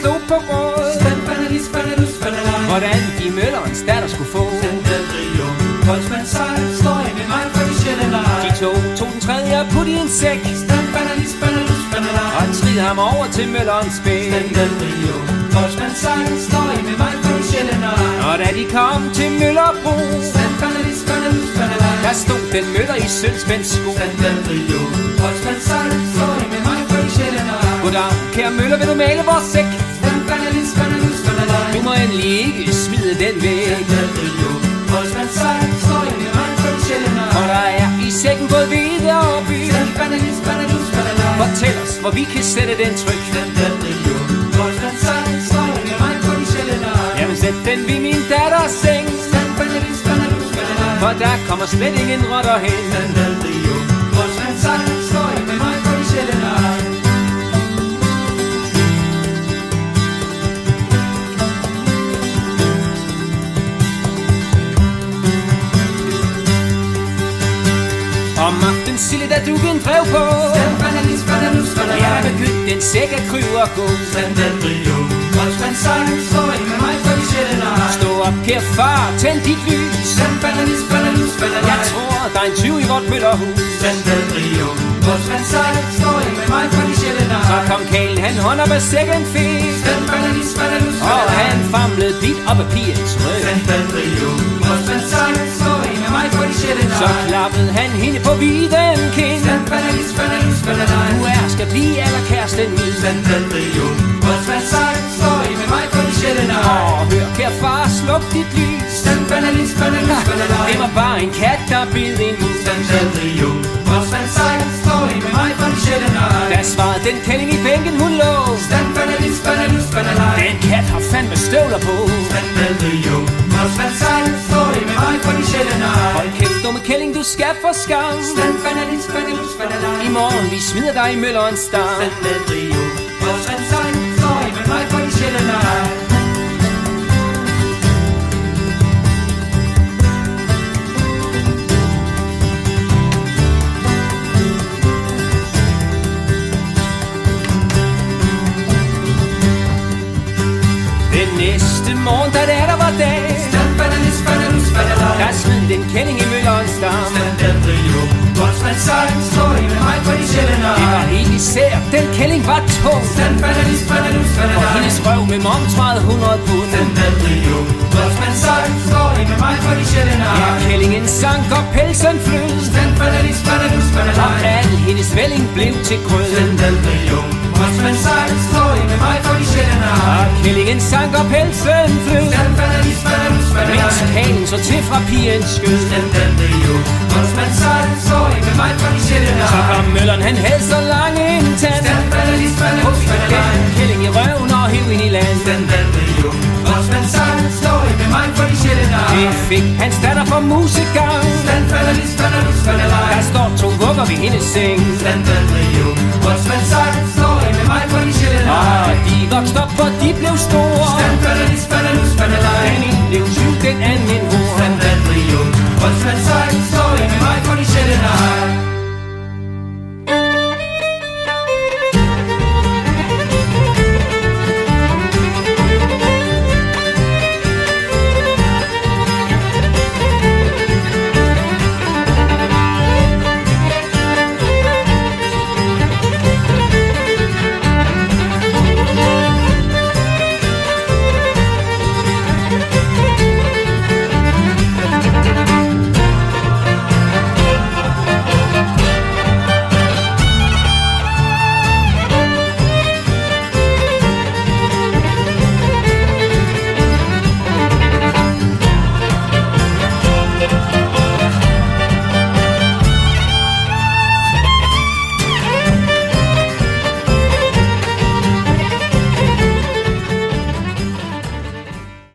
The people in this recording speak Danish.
Slog på råd. Hvordan de møllerens datter skulle få Sandalrio. Holzmann sejl, står I med mig de sjældne De to tog den tredje og putte i en sæk spandalis, spandalis. Og trillede ham over til møllerens bæk Sandalrio. Holzmann sejl, står I med mig for de sjældne Og da de kom til Møllerbro Spandalis, spandalis, spandalis. Der stod den møller i sølvspændt sko Sandalrio. Holzmann sejl, står I med mig for de sjældne Goddag, kære møller, vil du male vores sæk? Spandalis, spandalis, spandalis. Du må endelig ikke smide den væk Sandalrio. Holzmann sejl, står I med mig for de sjældne For der er i sækken både hvide og by Spandalis, spandalis, spandalis. Hvor vi kan sætte den tryk Sandalrio. Holzmann sejl, står I med mig for de sjældne Jamen sæt den ved min datters seng spandalis. For der kommer slet ingen rotter hen Sandalrio. Holzmann sejl, står I med mig for de sjældne Om aftenen sille, da duken drev på Spandalis, der begyndte den sæk at kryve og gå Sandalrio. Holzmann sejl, står I med mig for de sjældne Stå op, kære far, tænd dit lys Spandalis, spandalis, Jeg spandalis. tror, der er en tyv i vort møllerhus Sandalrio. Holzmann sejl, står I med mig for de sjældne Så kom Kalen, han hånd op af sækken fik Spandalis, spandalis, Og spandalis. han famlede bit op af pigens ryg Sandalrio. Holzmann sejl, står I med mig for de sjældne Så klappede han hende på viden Du er skal blive allerkæresten min Sandalrio. Holzmann sejl, står I med mig for de sjældne Og hør, kære far, sluk dit lys Spandalis, spandalis, spandalis. Det var bare en kat, der bid en mus Sandalrio. Holzmann sejl, står I med mig for de sjældne Da svarede den kælling i bænken, hun lå Spandalis, spandalis, spandalis. Den kat har fandme støvler på Sandalrio. Holzmann sejl, står I skal få skam. I morgen, vi smider dig i møllerens Sandalrio. Holzmann sejl, står I med mig for de sjældne Den næste morgen, da det er der var dag. Der smed den kælling i kælling var tung Spandalis, spandalis, Og hendes røv med momtræet 100 pund Sandalrio. Holzmann sejl, står I med mig for de sjældne Ja, kællingen sank og pelsen flød Spandalis, spandalis, Og spandalis. al hendes vælling blev til grød Sandalrio. Holzmann sejl, står I med mig for de sjældne Og kællingen sank og pelsen flød Spandalis, spandalis, Mens spandalis. kalen så til fra pigens skød Sandalrio. Holzmann sejl, står I med mig for de sjældne Så kom mølleren, han havde så lang fik hans datter for musegang Spandalis, spandalis, Der spandalis. står to vugger ved hendes seng Sandalrio. Holzmann sejl, står I med mig de sjældne Og de voksede op